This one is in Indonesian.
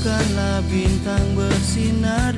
bukanlah bintang bersinar